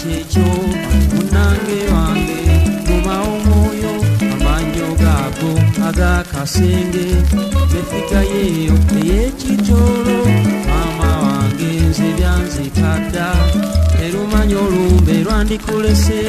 kyekyo munange wange muba omwoyo amaanyo gaago ag'akasenge. Befikayeeyo ey'ekitolo maama wange nze byanzikadda. Erumanyi olumbe lwandikulese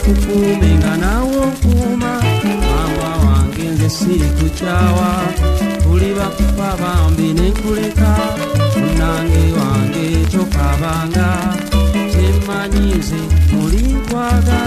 nkukuume nga naawe okuuma mama wange nze siikukyawa tuli bakufa bambi nenkuleka munange wange kyokabanga. Kyemmanyi nze muli nkwagala